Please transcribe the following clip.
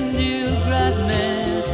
New gladness